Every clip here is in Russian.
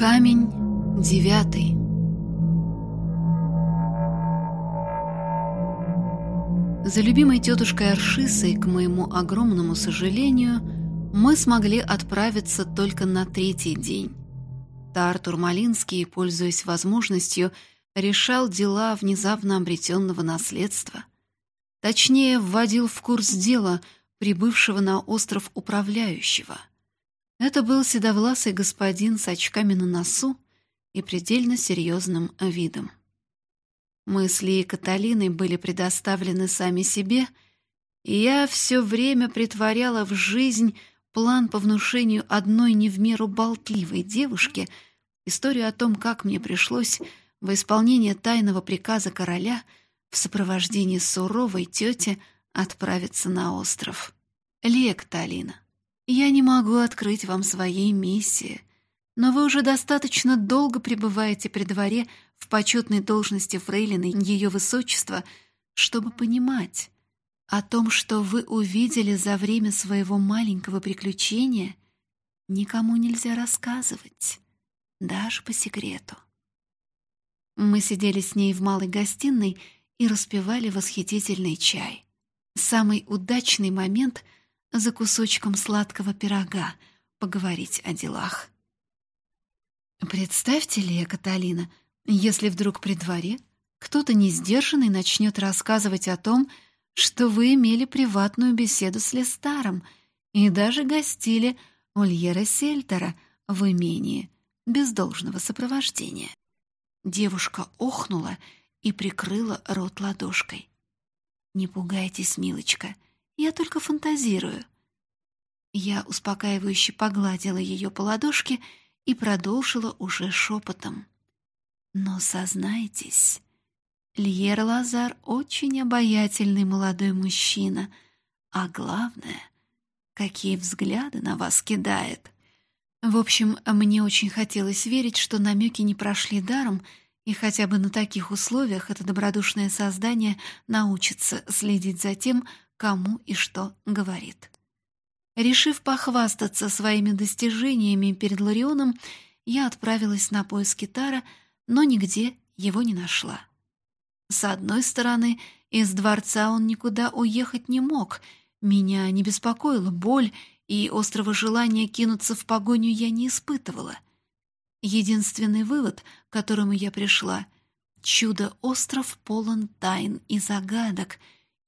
Камень девятый За любимой тетушкой Аршисой, к моему огромному сожалению, мы смогли отправиться только на третий день. Тартур Малинский, пользуясь возможностью, решал дела внезапно обретенного наследства. Точнее, вводил в курс дела прибывшего на остров управляющего. Это был седовласый господин с очками на носу и предельно серьезным видом. Мысли и Каталины были предоставлены сами себе, и я все время притворяла в жизнь план по внушению одной не в меру болтливой девушке историю о том, как мне пришлось во исполнение тайного приказа короля в сопровождении суровой тети отправиться на остров. Лия Каталина, я не могу открыть вам своей миссии, но вы уже достаточно долго пребываете при дворе в почетной должности фрейлины Ее Высочества, чтобы понимать, о том, что вы увидели за время своего маленького приключения, никому нельзя рассказывать, даже по секрету. Мы сидели с ней в малой гостиной и распивали восхитительный чай. Самый удачный момент — за кусочком сладкого пирога поговорить о делах. Представьте ли, Каталина, если вдруг при дворе кто-то несдержанный начнет рассказывать о том, что вы имели приватную беседу с Лестаром и даже гостили у Льера Сельтера в имении без должного сопровождения. Девушка охнула и прикрыла рот ладошкой. «Не пугайтесь, милочка, я только фантазирую». Я успокаивающе погладила ее по ладошке и продолжила уже шепотом. «Но сознайтесь, Льер Лазар очень обаятельный молодой мужчина, а главное, какие взгляды на вас кидает. В общем, мне очень хотелось верить, что намеки не прошли даром, и хотя бы на таких условиях это добродушное создание научится следить за тем, кому и что говорит. Решив похвастаться своими достижениями перед Ларионом, я отправилась на поиски Тара, но нигде его не нашла. С одной стороны, из дворца он никуда уехать не мог. Меня не беспокоила боль, и острого желания кинуться в погоню я не испытывала. Единственный вывод, к которому я пришла — чудо-остров полон тайн и загадок,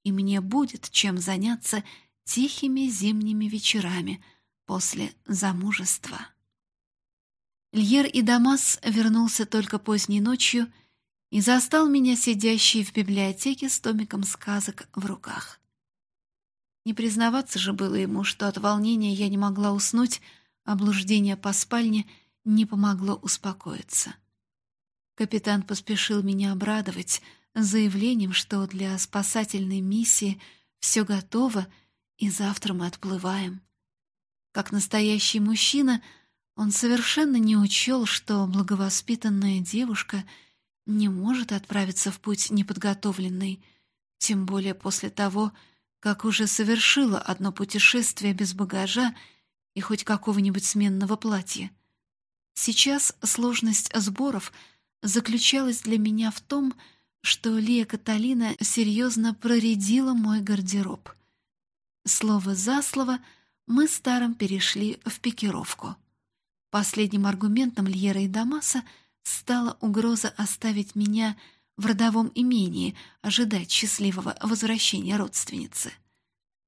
и мне будет чем заняться тихими зимними вечерами после замужества. Льер и Дамас вернулся только поздней ночью — и застал меня сидящей в библиотеке с томиком сказок в руках. Не признаваться же было ему, что от волнения я не могла уснуть, а блуждение по спальне не помогло успокоиться. Капитан поспешил меня обрадовать заявлением, что для спасательной миссии все готово, и завтра мы отплываем. Как настоящий мужчина, он совершенно не учел, что благовоспитанная девушка — не может отправиться в путь неподготовленный, тем более после того, как уже совершила одно путешествие без багажа и хоть какого-нибудь сменного платья. Сейчас сложность сборов заключалась для меня в том, что Лия Каталина серьезно проредила мой гардероб. Слово за слово мы с Таром перешли в пикировку. Последним аргументом Льера и Дамаса — стала угроза оставить меня в родовом имении, ожидать счастливого возвращения родственницы.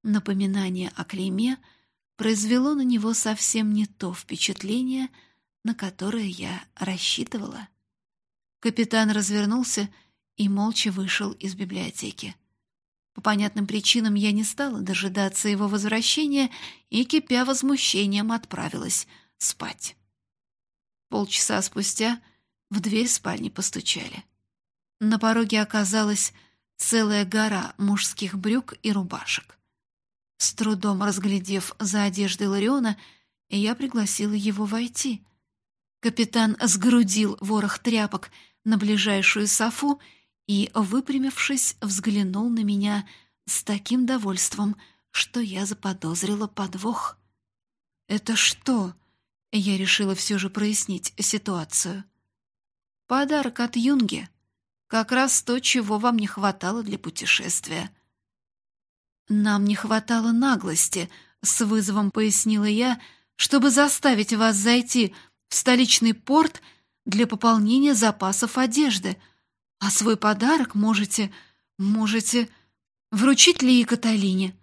Напоминание о клейме произвело на него совсем не то впечатление, на которое я рассчитывала. Капитан развернулся молча вышел из библиотеки. По понятным причинам я не стала дожидаться его возвращения и, кипя возмущением, отправилась спать. Полчаса спустя — в дверь спальни постучали. На пороге оказалась целая гора мужских брюк и рубашек. С трудом разглядев за одеждой Лариона, я пригласила его войти. Капитан сгрудил ворох тряпок на ближайшую софу и, выпрямившись, взглянул на меня с таким довольством, что я заподозрила подвох. «Это что, Я решила все же прояснить ситуацию. Подарок от Юнги. Как раз то, чего вам не хватало для путешествия. Нам не хватало наглости, с вызовом пояснила я, чтобы заставить вас зайти в столичный порт для пополнения запасов одежды, а свой подарок можете, можете вручить ли и Каталине.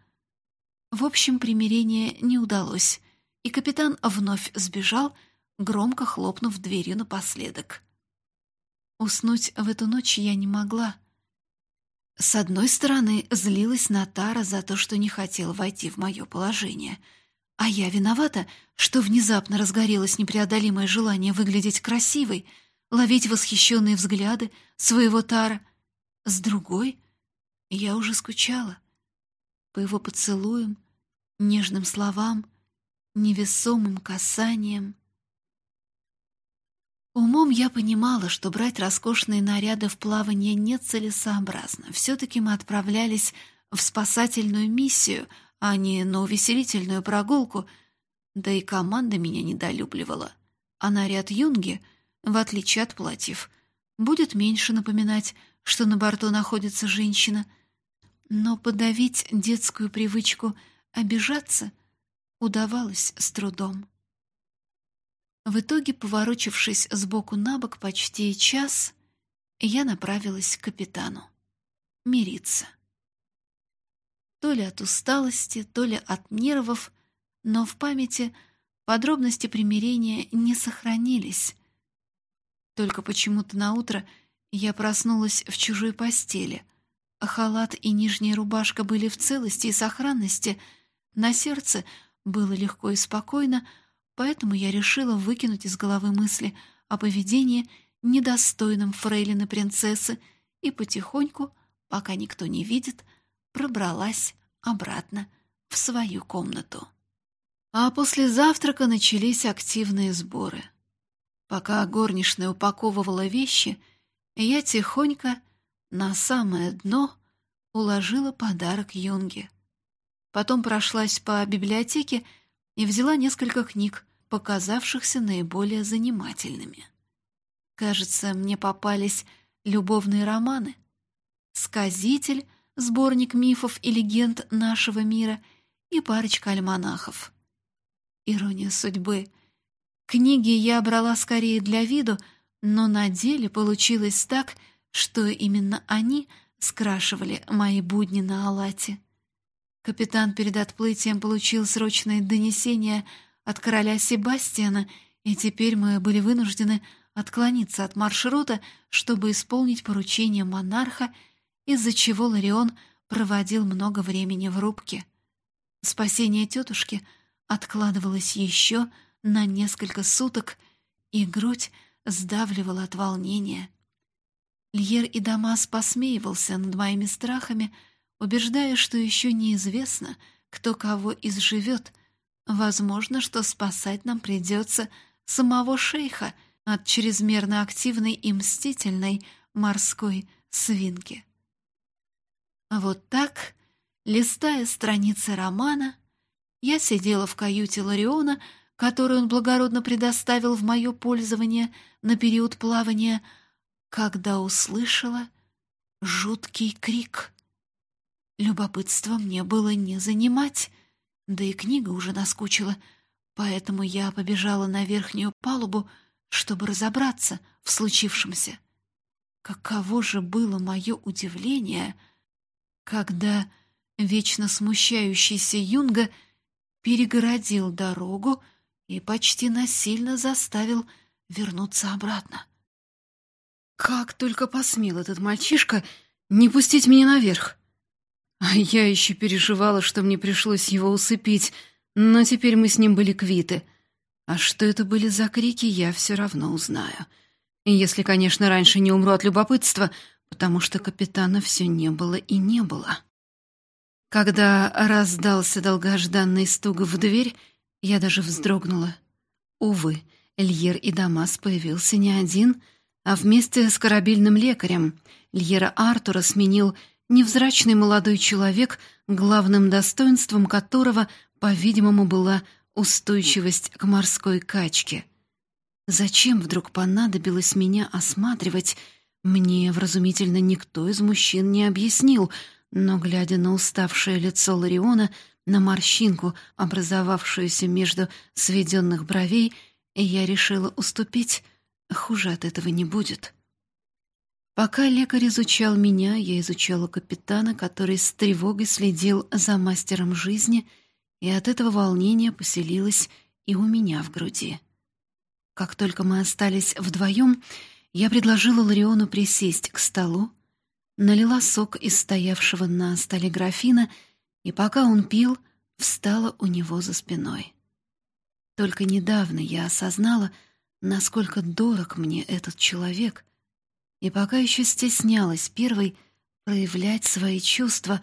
В общем, примирение не удалось, и капитан вновь сбежал, громко хлопнув дверью напоследок. Уснуть в эту ночь я не могла. С одной стороны, злилась на Тара за то, что не хотел войти в мое положение. А я виновата, что внезапно разгорелось непреодолимое желание выглядеть красивой, ловить восхищенные взгляды своего Тара. С другой, я уже скучала. По его поцелуям, нежным словам, невесомым касаниям. Умом я понимала, что брать роскошные наряды в плавание нецелесообразно. Все-таки мы отправлялись в спасательную миссию, а не на увеселительную прогулку, да и команда меня недолюбливала. А наряд юнги, в отличие от платьев, будет меньше напоминать, что на борту находится женщина. Но подавить детскую привычку обижаться удавалось с трудом. В итоге, поворочившись сбоку на бок почти час, я направилась к капитану. Мириться. То ли от усталости, то ли от нервов, но в памяти подробности примирения не сохранились. Только почему-то на утро я проснулась в чужой постели, а халат и нижняя рубашка были в целости и сохранности, на сердце было легко и спокойно, Поэтому я решила выкинуть из головы мысли о поведении недостойном фрейлины принцессы и потихоньку, пока никто не видит, пробралась обратно в свою комнату. А после завтрака начались активные сборы. Пока горничная упаковывала вещи, я тихонько на самое дно уложила подарок Юнге. Потом прошлась по библиотеке и взяла несколько книг, показавшихся наиболее занимательными. Кажется, мне попались любовные романы. «Сказитель», сборник мифов и легенд нашего мира и парочка альманахов. Ирония судьбы. Книги я брала скорее для виду, но на деле получилось так, что именно они скрашивали мои будни на Алате. Капитан перед отплытием получил срочное донесение от короля Себастьяна, и теперь мы были вынуждены отклониться от маршрута, чтобы исполнить поручение монарха, из-за чего Ларион проводил много времени в рубке. Спасение тетушки откладывалось еще на несколько суток, и грудь сдавливала от волнения. Льер и Дамас посмеивался над моими страхами, убеждая, что еще неизвестно, кто кого изживет — Возможно, что спасать нам придется самого шейха от чрезмерно активной и мстительной морской свинки. Вот так, листая страницы романа, я сидела в каюте Лариона, которую он благородно предоставил в мое пользование на период плавания, когда услышала жуткий крик. Любопытство мне было не занимать — да и книга уже наскучила, поэтому я побежала на верхнюю палубу, чтобы разобраться в случившемся. Каково же было мое удивление, когда вечно смущающийся Юнга перегородил дорогу и почти насильно заставил вернуться обратно. Как только посмел этот мальчишка не пустить меня наверх! А я еще переживала, что мне пришлось его усыпить, но теперь мы с ним были квиты. А что это были за крики, я все равно узнаю. Если, конечно, раньше не умру от любопытства, потому что капитана все не было и не было. Когда раздался долгожданный стук в дверь, я даже вздрогнула. Увы, Льер и Дамас появился не один, а вместе с корабельным лекарем. Льера Артура сменил невзрачный молодой человек, главным достоинством которого, по-видимому, была устойчивость к морской качке. Зачем вдруг понадобилось меня осматривать, мне вразумительно никто из мужчин не объяснил, но, глядя на уставшее лицо Лариона, на морщинку, образовавшуюся между сведенных бровей, я решила уступить. Хуже от этого не будет. Пока лекарь изучал меня, я изучала капитана, который с тревогой следил за мастером жизни, и от этого волнения поселилось и у меня в груди. Как только мы остались вдвоем, я предложила Лариону присесть к столу, налила сок из стоявшего на столе графина, и пока он пил, встала у него за спиной. Только недавно я осознала, насколько дорог мне этот человек, и пока еще стеснялась первой проявлять свои чувства,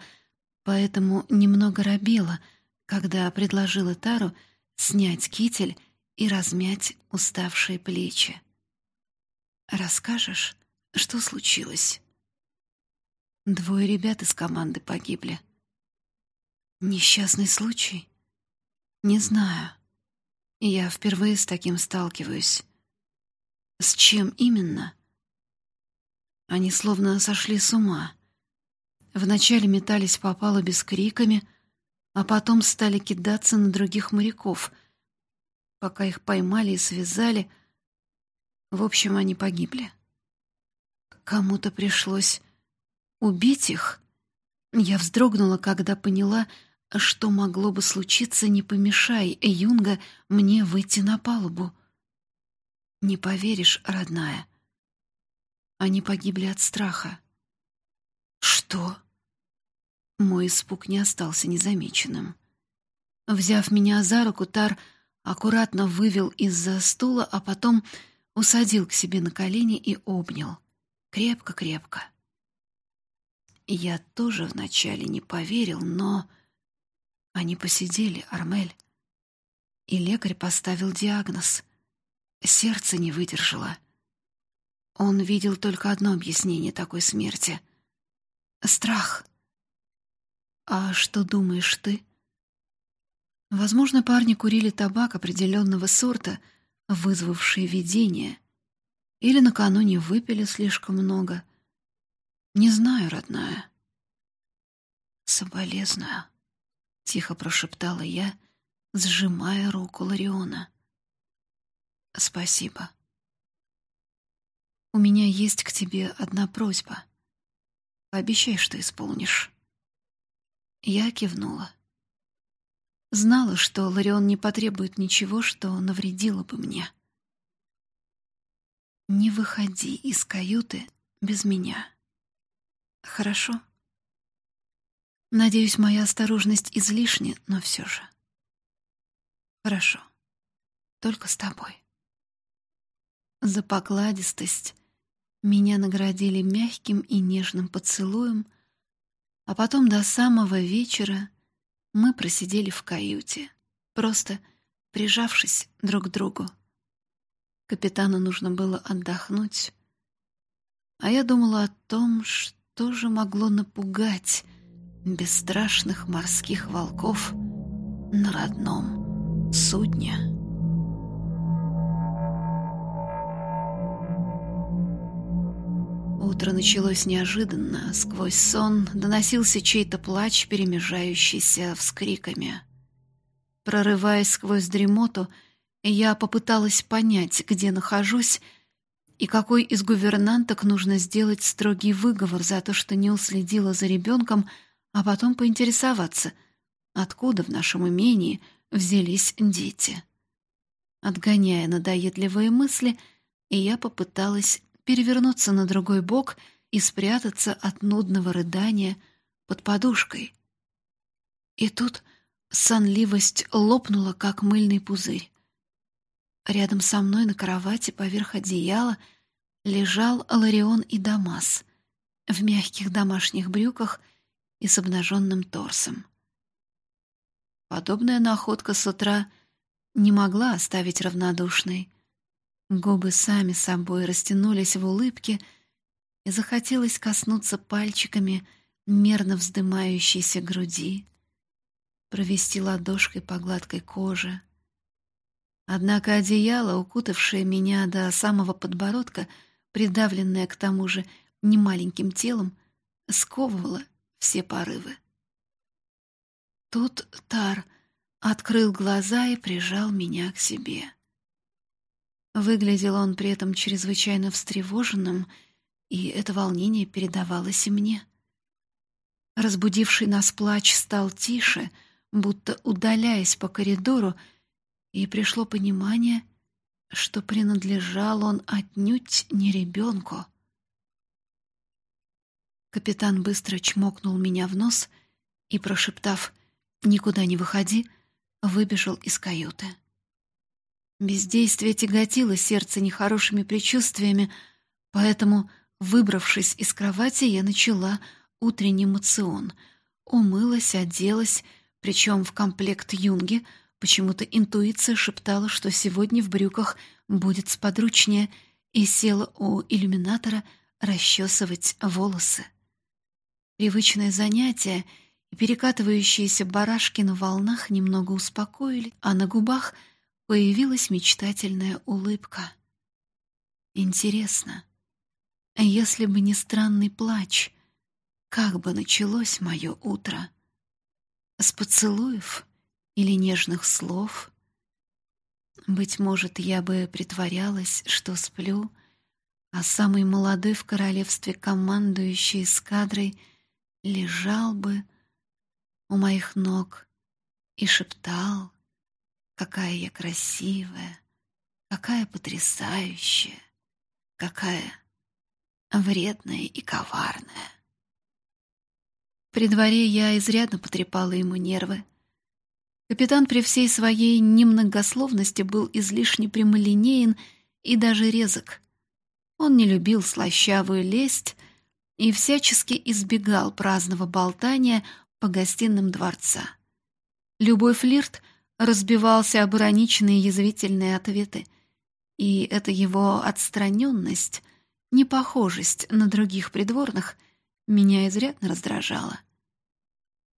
поэтому немного робела, когда предложила Тару снять китель и размять уставшие плечи. «Расскажешь, что случилось?» Двое ребят из команды погибли. Несчастный случай? Не знаю. Я впервые с таким сталкиваюсь. С чем именно? Они словно сошли с ума. Вначале метались по палубе с криками, а потом стали кидаться на других моряков — Пока их поймали и связали, в общем, они погибли. Кому-то пришлось убить их. Я вздрогнула, когда поняла, что могло бы случиться, не помешай Юнга мне выйти на палубу. Не поверишь, родная. Они погибли от страха. Что? Мой испуг не остался незамеченным. Взяв меня за руку, Тар аккуратно вывел из-за стула, а потом усадил к себе на колени и обнял. Крепко-крепко. Я тоже вначале не поверил, но... Они посидели, Армель. И лекарь поставил диагноз. Сердце не выдержало. Он видел только одно объяснение такой смерти — страх. «А что думаешь ты?» Возможно, парни курили табак определенного сорта, вызвавший видение, или накануне выпили слишком много. Не знаю, родная. Соболезную, тихо прошептала я, сжимая руку Лариона. Спасибо. У меня есть к тебе одна просьба. Пообещай, что исполнишь. Я кивнула. Знала, что Ларион не потребует ничего, что навредило бы мне. Не выходи из каюты без меня. Хорошо? Надеюсь, моя осторожность излишне, но все же. Хорошо. Только с тобой. За покладистость меня наградили мягким и нежным поцелуем, а потом до самого вечера мы просидели в каюте, просто прижавшись друг к другу. Капитану нужно было отдохнуть, а я думала о том, что же могло напугать бесстрашных морских волков на родном судне. Утро началось неожиданно. Сквозь сон доносился чей-то плач, перемежающийся вскриками. Прорываясь сквозь дремоту, я попыталась понять, где нахожусь и какой из гувернанток нужно сделать строгий выговор за то, что не уследила за ребенком, а потом поинтересоваться, откуда в нашем имении взялись дети. Отгоняя надоедливые мысли, я попыталась перевернуться на другой бок и спрятаться от нудного рыдания под подушкой. И тут сонливость лопнула, как мыльный пузырь. Рядом со мной на кровати поверх одеяла лежал Ларион и Дамас в мягких домашних брюках и с обнаженным торсом. Подобная находка с утра не могла оставить равнодушной — Губы сами собой растянулись в улыбке, и захотелось коснуться пальчиками мерно вздымающейся груди, провести ладошкой по гладкой коже, Однако одеяло, укутавшее меня до самого подбородка, придавленное к тому же немаленьким телом, сковывало все порывы. Тут Тар открыл глаза и прижал меня к себе. Выглядел он при этом чрезвычайно встревоженным, и это волнение передавалось и мне. Разбудивший нас плач стал тише, будто удаляясь по коридору, и пришло понимание, что принадлежал он отнюдь не ребенку. Капитан быстро чмокнул меня в нос и, прошептав «Никуда не выходи», выбежал из каюты. Бездействие тяготило сердце нехорошими предчувствиями, поэтому, выбравшись из кровати, я начала утренний мацион. Умылась, оделась, причем в комплект юнги. Почему-то интуиция шептала, что сегодня в брюках будет сподручнее, и села у иллюминатора расчесывать волосы. Привычное занятие и перекатывающиеся барашки на волнах немного успокоили, а на губах появилась мечтательная улыбка. Интересно, если бы не странный плач — как бы началось мое утро? С поцелуев или нежных слов? Быть может, я бы притворялась, что сплю, а самый молодой в королевстве командующий эскадрой лежал бы у моих ног и шептал, какая я красивая, какая потрясающая, какая вредная и коварная. При дворе я изрядно потрепала ему нервы. Капитан при всей своей немногословности был излишне прямолинеен и даже резок. Он не любил слащавую лесть и всячески избегал праздного болтания по гостиным дворца. Любой флирт разбивался об ироничные язвительные ответы, и эта его отстраненность, непохожесть на других придворных — меня изрядно раздражало.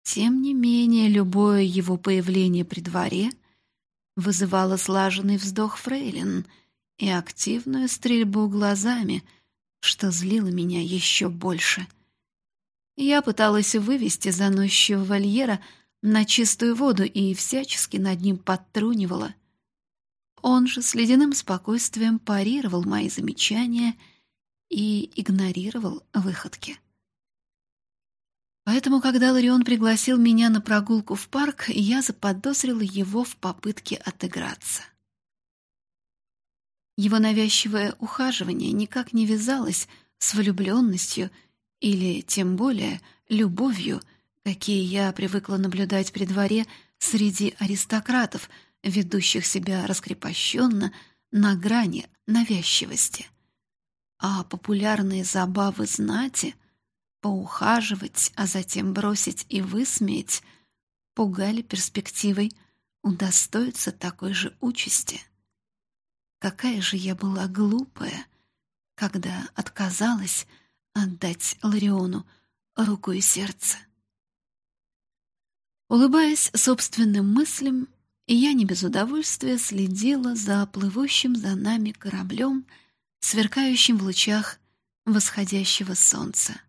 Тем не менее, любое его появление при дворе вызывало слаженный вздох фрейлин и активную стрельбу глазами, что злило меня еще больше. Я пыталась вывести заносчивого вольера на чистую воду и всячески над ним подтрунивала. Он же с ледяным спокойствием парировал мои замечания и игнорировал выходки. Поэтому, когда Ларион пригласил меня на прогулку в парк, я заподозрила его в попытке отыграться. Его навязчивое ухаживание никак не вязалось с влюбленностью или, тем более, любовью, какие я привыкла наблюдать при дворе среди аристократов, ведущих себя раскрепощенно на грани навязчивости. А популярные забавы знати — поухаживать, а затем бросить и высмеять, пугали перспективой удостоиться такой же участи. Какая же я была глупая, когда отказалась отдать Лариону руку и сердце. Улыбаясь собственным мыслям, я не без удовольствия следила за плывущим за нами кораблем, сверкающим в лучах восходящего солнца.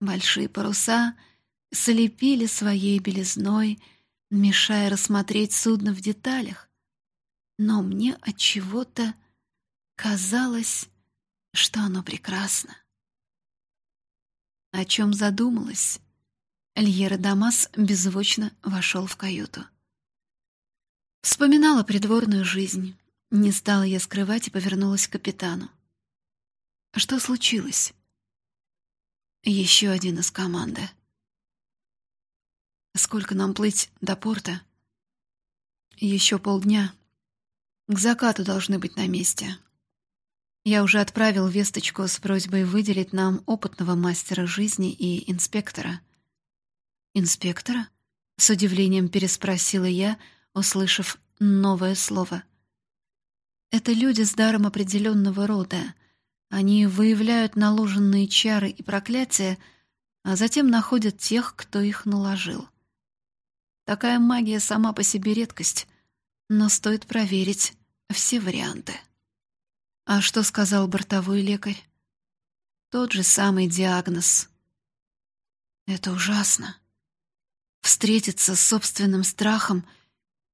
Большие паруса слепили своей белизной, мешая рассмотреть судно в деталях. Но мне от чего-то казалось, что оно прекрасно. О чем задумалась? Льера Дамас беззвучно вошел в каюту. Вспоминала придворную жизнь. Не стала я скрывать и повернулась к капитану. Что случилось? Еще один из команды. Сколько нам плыть до порта? Еще полдня. К закату должны быть на месте. Я уже отправил весточку с просьбой выделить нам опытного мастера жизни и инспектора. Инспектора? С удивлением переспросила я, услышав новое слово. Это люди с даром определенного рода, они выявляют наложенные чары и проклятия, а затем находят тех, кто их наложил. Такая магия сама по себе редкость, но стоит проверить все варианты. А что сказал бортовой лекарь? Тот же самый диагноз. Это ужасно. Встретиться с собственным страхом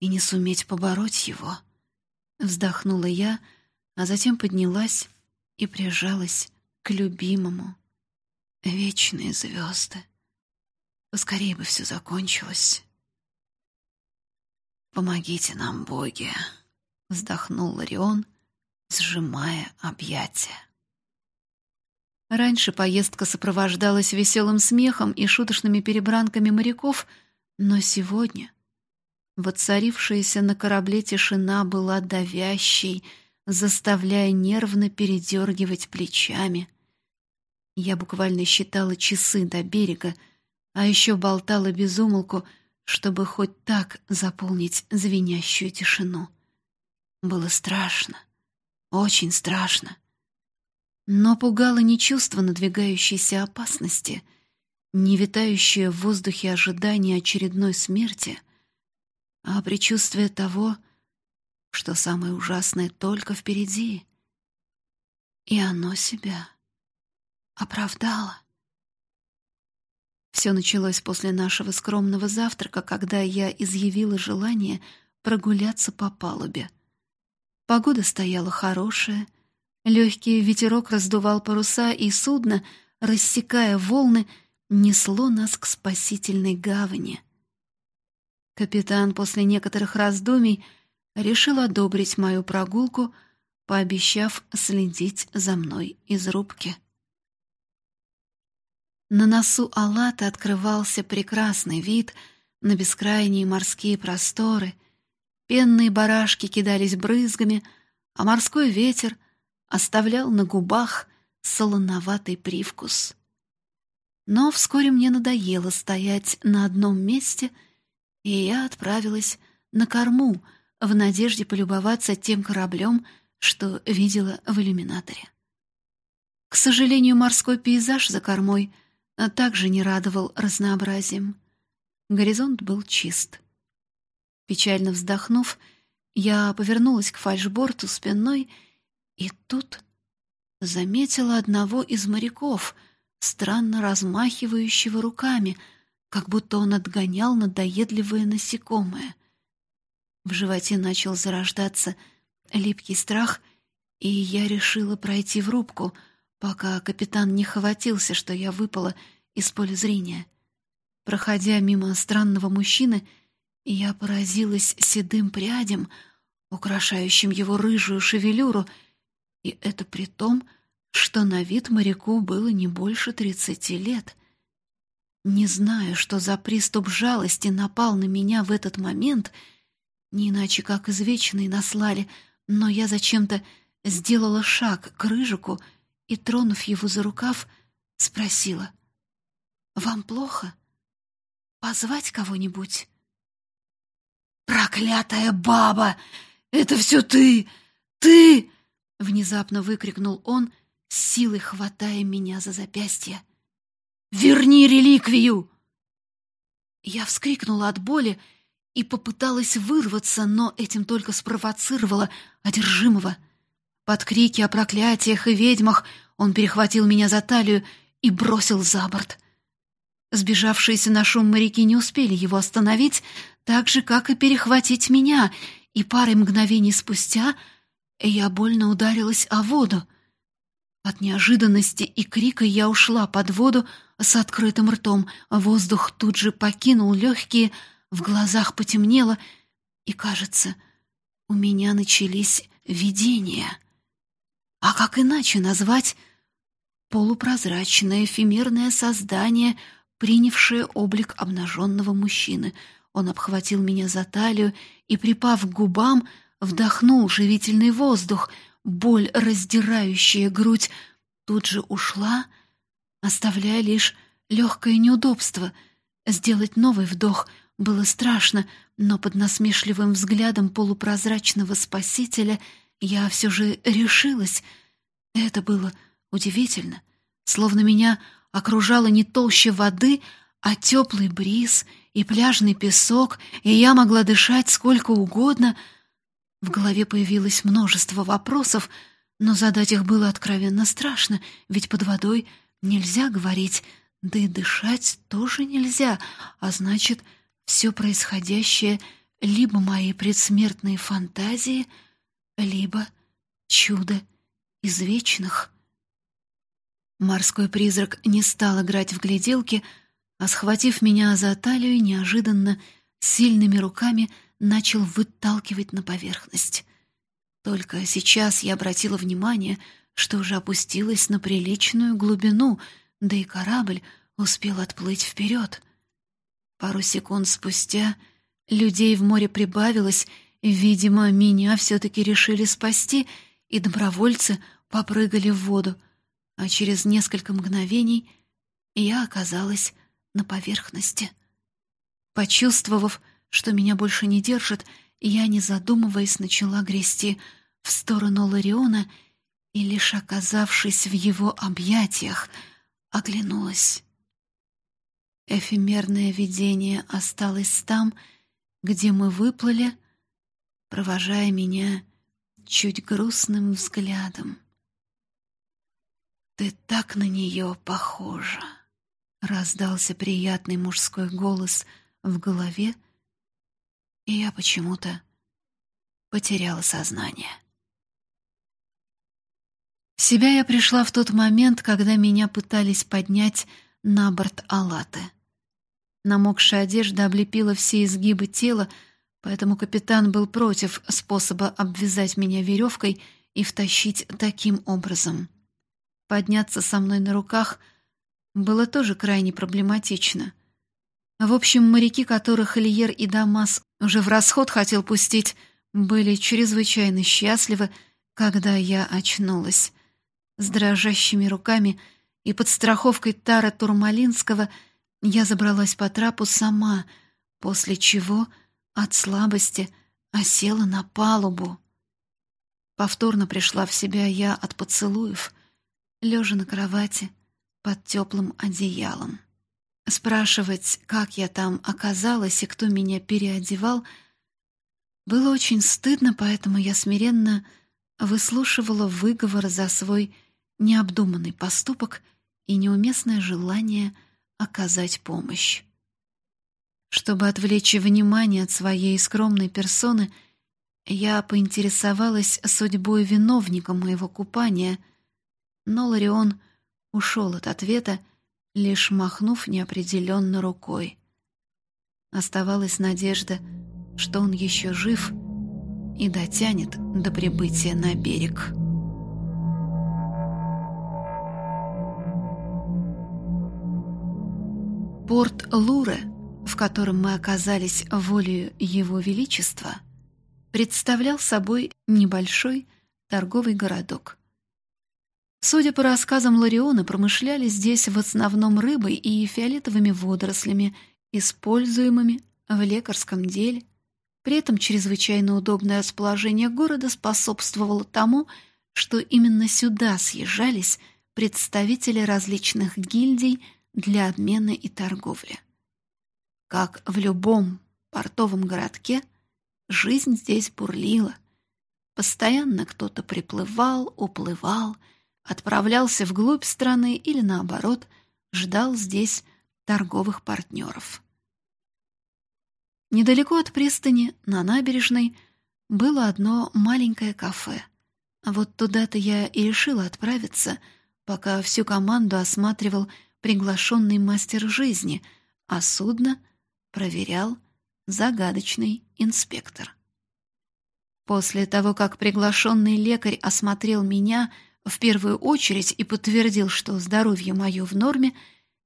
и не суметь побороть его. Вздохнула я, а затем поднялась и прижалась к любимому. Вечные звезды. Поскорее бы все закончилось. «Помогите нам, боги!» — вздохнул Ларион, сжимая объятия. Раньше поездка сопровождалась веселым смехом и шуточными перебранками моряков, но сегодня воцарившаяся на корабле тишина была давящей, заставляя нервно передергивать плечами. Я буквально считала часы до берега, а еще болтала без умолку, чтобы хоть так заполнить звенящую тишину. Было страшно, очень страшно. Но пугало не чувство надвигающейся опасности, не витающее в воздухе ожидание очередной смерти, а предчувствие того, что самое ужасное только впереди. И оно себя оправдало. Все началось после нашего скромного завтрака, когда я изъявила желание прогуляться по палубе. Погода стояла хорошая, легкий ветерок раздувал паруса, и судно, рассекая волны, несло нас к спасительной гавани. Капитан после некоторых раздумий решил одобрить мою прогулку, пообещав следить за мной из рубки. На носу Аллата открывался прекрасный вид на бескрайние морские просторы — Пенные барашки кидались брызгами, а морской ветер оставлял на губах солоноватый привкус. Но вскоре мне надоело стоять на одном месте, и я отправилась на корму в надежде полюбоваться тем кораблем, что видела в иллюминаторе. К сожалению, морской пейзаж за кормой также не радовал разнообразием. Горизонт был чист — Печально вздохнув, я повернулась к фальшборту спиной и тут заметила одного из моряков, странно размахивающего руками, как будто он отгонял надоедливое насекомое. В животе начал зарождаться липкий страх, и я решила пройти в рубку, пока капитан не хватился, что я выпала из поля зрения. Проходя мимо странного мужчины, я поразилась седым прядям, украшающим его рыжую шевелюру, и это при том, что на вид моряку было не больше тридцати лет. Не знаю, что за приступ жалости напал на меня в этот момент, не иначе как извечные наслали, но я зачем-то сделала шаг к рыжику и, тронув его за рукав, спросила, «Вам плохо? Позвать кого-нибудь?» «Проклятая баба! Это все ты! Ты!» Внезапно выкрикнул он, силой хватая меня за запястье. «Верни реликвию!» Я вскрикнула от боли и попыталась вырваться, но этим только спровоцировала одержимого. Под крики о проклятиях и ведьмах он перехватил меня за талию и бросил за борт. Сбежавшиеся на шум моряки не успели его остановить, так же, как и перехватить меня, и пары мгновений спустя я больно ударилась о воду. От неожиданности и крика я ушла под воду с открытым ртом, воздух тут же покинул легкие, в глазах потемнело, и, кажется, у меня начались видения. А как иначе назвать полупрозрачное эфемерное создание, принявшее облик обнаженного мужчины — он обхватил меня за талию и, припав к губам, вдохнул живительный воздух. Боль, раздирающая грудь, тут же ушла, оставляя лишь легкое неудобство. Сделать новый вдох было страшно, но под насмешливым взглядом полупрозрачного спасителя я все же решилась. Это было удивительно, словно меня окружала не толще воды, а теплый бриз — и пляжный песок, и я могла дышать сколько угодно, В голове появилось множество вопросов, но задать их было откровенно страшно, ведь под водой нельзя говорить, да и дышать тоже нельзя, а значит, все происходящее либо мои предсмертные фантазии, либо чудо из вечных. Морской призрак не стал играть в гляделки, а, схватив меня за талию, неожиданно сильными руками начал выталкивать на поверхность. Только сейчас я обратила внимание, что уже опустилась на приличную глубину, да и корабль успел отплыть вперед. Пару секунд спустя людей в море прибавилось, видимо, меня все-таки решили спасти, и добровольцы попрыгали в воду, а через несколько мгновений я оказалась на поверхности. Почувствовав, что меня больше не держит, я, не задумываясь, начала грести в сторону Лариона и, лишь оказавшись в его объятиях, оглянулась. Эфемерное видение осталось там, где мы выплыли, провожая меня чуть грустным взглядом. «Ты так на нее похожа!» — раздался приятный мужской голос в голове, и я почему-то потеряла сознание. В себя я пришла в тот момент, когда меня пытались поднять на борт Алаты. Намокшая одежда облепила все изгибы тела, поэтому капитан был против способа обвязать меня веревкой и втащить таким образом. Подняться со мной на руках было тоже крайне проблематично. В общем, моряки, которых Ильер и Дамас уже в расход хотел пустить, были чрезвычайно счастливы, когда я очнулась. С дрожащими руками и под страховкой Тара Турмалинского — я забралась по трапу сама, после чего от слабости осела на палубу. Повторно пришла в себя я от поцелуев, лежа на кровати под теплым одеялом. Спрашивать, как я там оказалась и кто меня переодевал, было очень стыдно, поэтому я смиренно выслушивала выговор за свой необдуманный поступок и неуместное желание — оказать помощь. Чтобы отвлечь внимание от своей скромной персоны, я поинтересовалась судьбой виновника моего купания, но Ларион ушел от ответа, лишь махнув неопределенно рукой. Оставалась надежда, что он еще жив и дотянет до прибытия на берег. Порт Луре, в котором мы оказались волею Его Величества, представлял собой небольшой торговый городок. Судя по рассказам Лариона, промышляли здесь в основном рыбой и фиолетовыми водорослями, используемыми в лекарском деле. При этом чрезвычайно удобное расположение города способствовало тому, что именно сюда съезжались представители различных гильдий – для обмена и торговли. Как в любом портовом городке, жизнь здесь бурлила. Постоянно кто-то приплывал, уплывал, отправлялся вглубь страны или, наоборот, ждал здесь торговых партнеров. Недалеко от пристани, на набережной, было одно маленькое кафе. Вот туда-то я и решила отправиться, пока всю команду осматривал приглашенный мастер жизни, а судно проверял загадочный инспектор. После того, как приглашенный лекарь осмотрел меня в первую очередь и подтвердил, что здоровье мое в норме,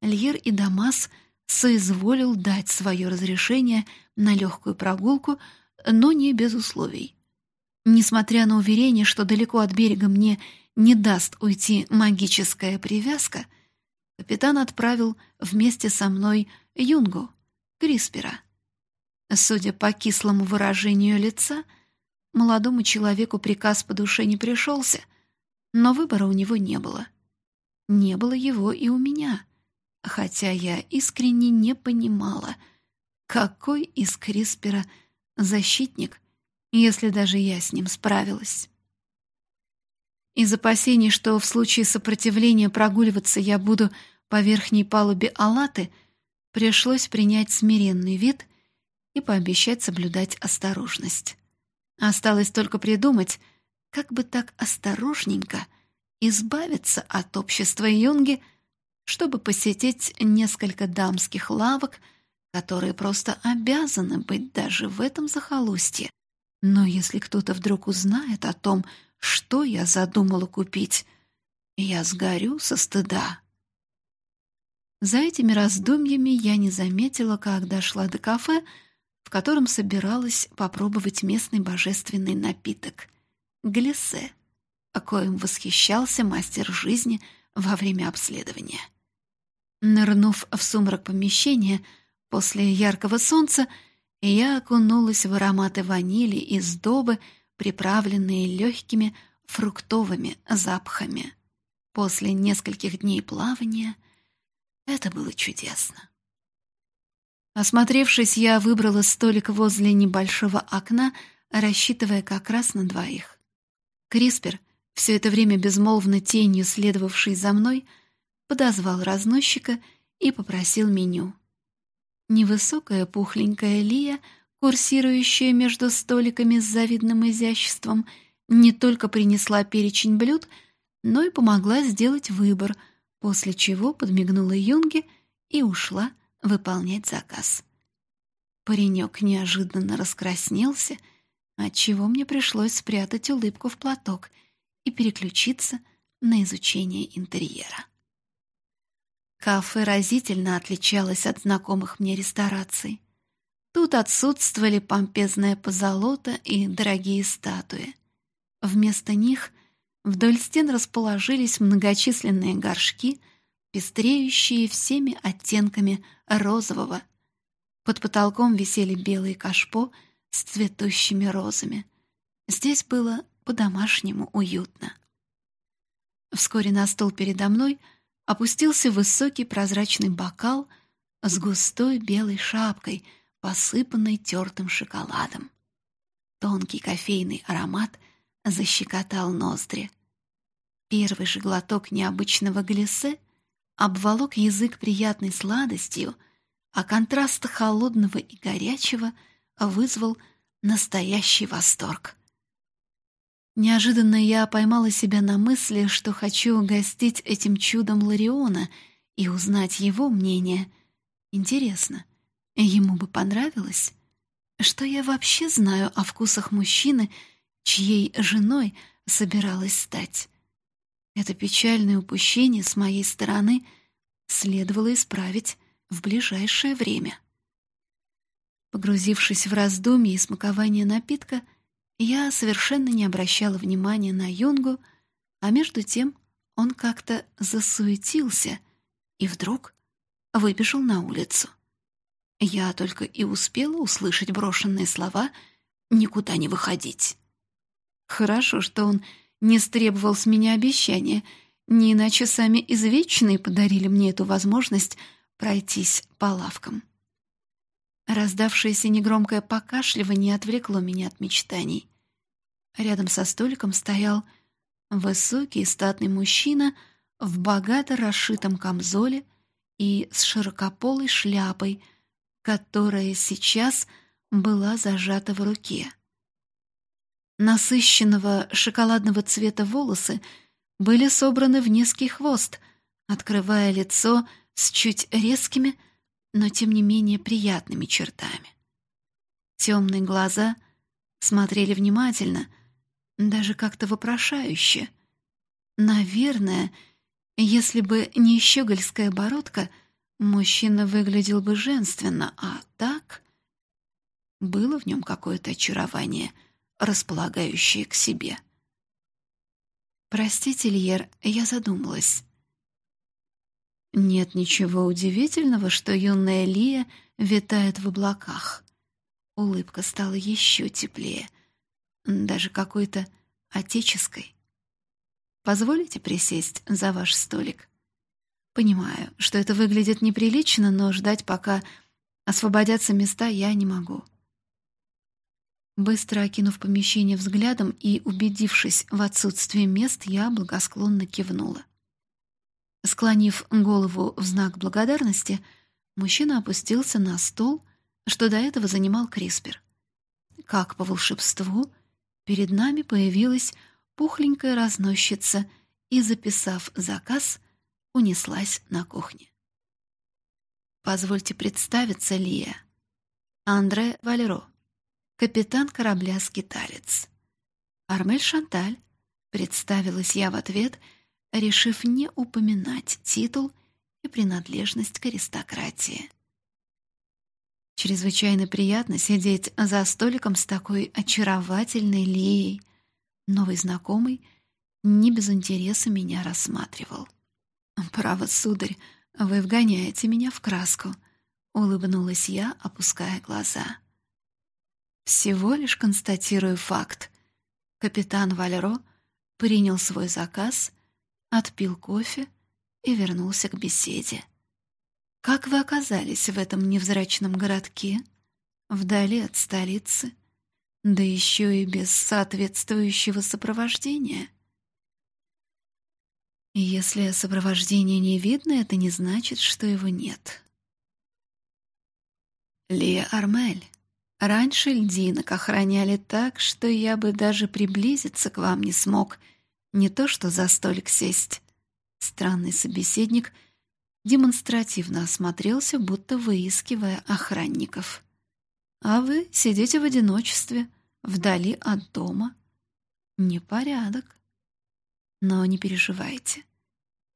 Льер и Дамас соизволил дать свое разрешение на легкую прогулку, но не без условий. Несмотря на уверение, что далеко от берега мне не даст уйти магическая привязка — капитан отправил вместе со мной Юнгу, Криспера. Судя по кислому выражению лица, молодому человеку приказ по душе не пришелся, но выбора у него не было. Не было его и у меня, хотя я искренне не понимала, какой из Криспера защитник если даже я с ним справилась. Из опасений, что в случае сопротивления прогуливаться я буду по верхней палубе Алаты, пришлось принять смиренный вид и пообещать соблюдать осторожность. Осталось только придумать, как бы так осторожненько избавиться от общества Юнги, чтобы посетить несколько дамских лавок, которые просто обязаны быть даже в этом захолустье. Но если кто-то вдруг узнает о том, что я задумала купить, я сгорю со стыда. За этими раздумьями я не заметила, как дошла до кафе, в котором собиралась попробовать местный божественный напиток — глиссе, о коем восхищался мастер жизни во время обследования. Нырнув в сумрак помещения после яркого солнца, я окунулась в ароматы ванили и сдобы, приправленные легкими фруктовыми запахами. После нескольких дней плавания это было чудесно. Осмотревшись, я выбрала столик возле небольшого окна, рассчитывая как раз на двоих. Криспер, все это время безмолвно тенью следовавший за мной, подозвал разносчика и попросил меню. Невысокая пухленькая Лия, курсирующая между столиками с завидным изяществом, не только принесла перечень блюд, но и помогла сделать выбор, после чего подмигнула Юнге и ушла выполнять заказ. Паренек неожиданно раскраснелся, отчего мне пришлось спрятать улыбку в платок и переключиться на изучение интерьера. Кафе разительно отличалось от знакомых мне рестораций. Тут отсутствовали помпезная позолота и дорогие статуи. Вместо них вдоль стен расположились многочисленные горшки, пестреющие всеми оттенками розового. Под потолком висели белые кашпо с цветущими розами. Здесь было по-домашнему уютно. Вскоре на стол передо мной — опустился высокий прозрачный бокал с густой белой шапкой, посыпанной тертым шоколадом. Тонкий кофейный аромат защекотал ноздри. Первый же глоток необычного глиссе обволок язык приятной сладостью, а контраст холодного и горячего вызвал настоящий восторг. Неожиданно я поймала себя на мысли, что хочу угостить этим чудом Лариона и узнать его мнение. Интересно, ему бы понравилось? Что я вообще знаю о вкусах мужчины, чьей женой собиралась стать? Это печальное упущение с моей стороны следовало исправить в ближайшее время. Погрузившись в раздумье и смакование напитка, я совершенно не обращала внимания на Юнгу, а между тем он как-то засуетился и вдруг выбежал на улицу. Я только и успела услышать брошенные слова «никуда не выходить». Хорошо, что он не стребовал с меня обещания, не иначе сами извечные подарили мне эту возможность пройтись по лавкам. Раздавшееся негромкое покашливание отвлекло меня от мечтаний. Рядом со столиком стоял высокий статный мужчина в богато расшитом камзоле и с широкополой шляпой, которая сейчас была зажата в руке. Насыщенного шоколадного цвета волосы были собраны в низкий хвост, открывая лицо с чуть резкими, но тем не менее приятными чертами. Темные глаза смотрели внимательно — даже как-то вопрошающе. Наверное, если бы не щегольская бородка, мужчина выглядел бы женственно, а так... Было в нем какое-то очарование, располагающее к себе. «Простите, Льер, я задумалась». Нет ничего удивительного, что юная Лия витает в облаках. Улыбка стала еще теплее — даже какой-то отеческой. Позволите присесть за ваш столик? Понимаю, что это выглядит неприлично, но ждать, пока освободятся места, я не могу. Быстро окинув помещение взглядом и убедившись в отсутствии мест, я благосклонно кивнула. Склонив голову в знак благодарности, мужчина опустился на стол, что до этого занимал Криспер. Как по волшебству, перед нами появилась пухленькая разносчица и, записав заказ, унеслась на кухню. «Позвольте представиться, Лия. Андре Валеро, капитан корабля «Скиталец». Армель Шанталь, представилась я в ответ, решив не упоминать титул и принадлежность к аристократии. Чрезвычайно приятно сидеть за столиком с такой очаровательной Лией. Новый знакомый не без интереса меня рассматривал. «Право, сударь, вы вгоняете меня в краску», — улыбнулась я, опуская глаза. «Всего лишь констатирую факт. Капитан Валеро принял свой заказ, отпил кофе и вернулся к беседе. Как вы оказались в этом невзрачном городке, вдали от столицы, да еще и без соответствующего сопровождения? Если сопровождение не видно, это не значит, что его нет. Лия Армель, раньше льдинок охраняли так, что я бы даже приблизиться к вам не смог, не то что за столик сесть. Странный собеседник — демонстративно осмотрелся, будто выискивая охранников. «А вы сидите в одиночестве, вдали от дома. Непорядок. Но не переживайте,